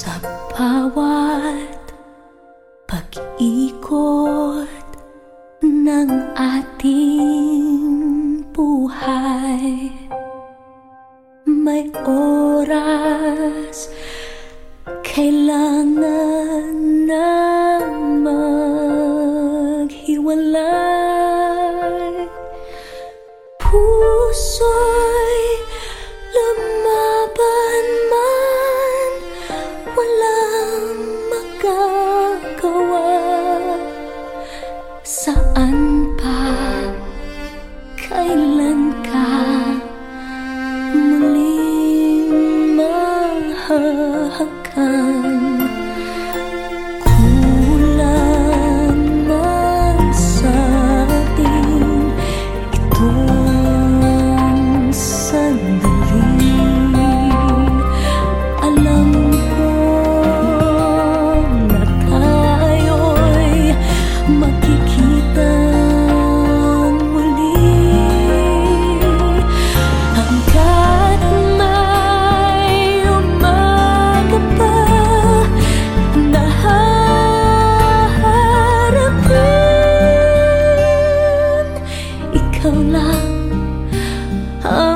Sapawat ikot ng ating buhay. May oras kailangan na maghiwalay. Puso perhatikan 走了。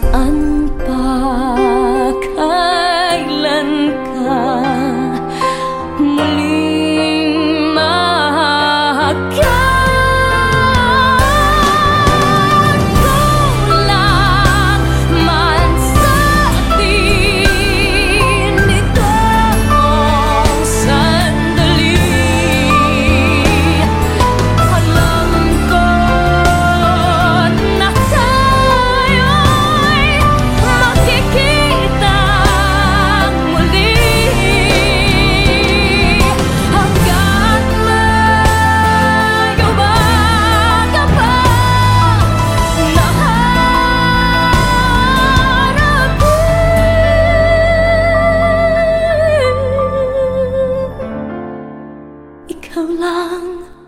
saan pa kailan ka 流浪。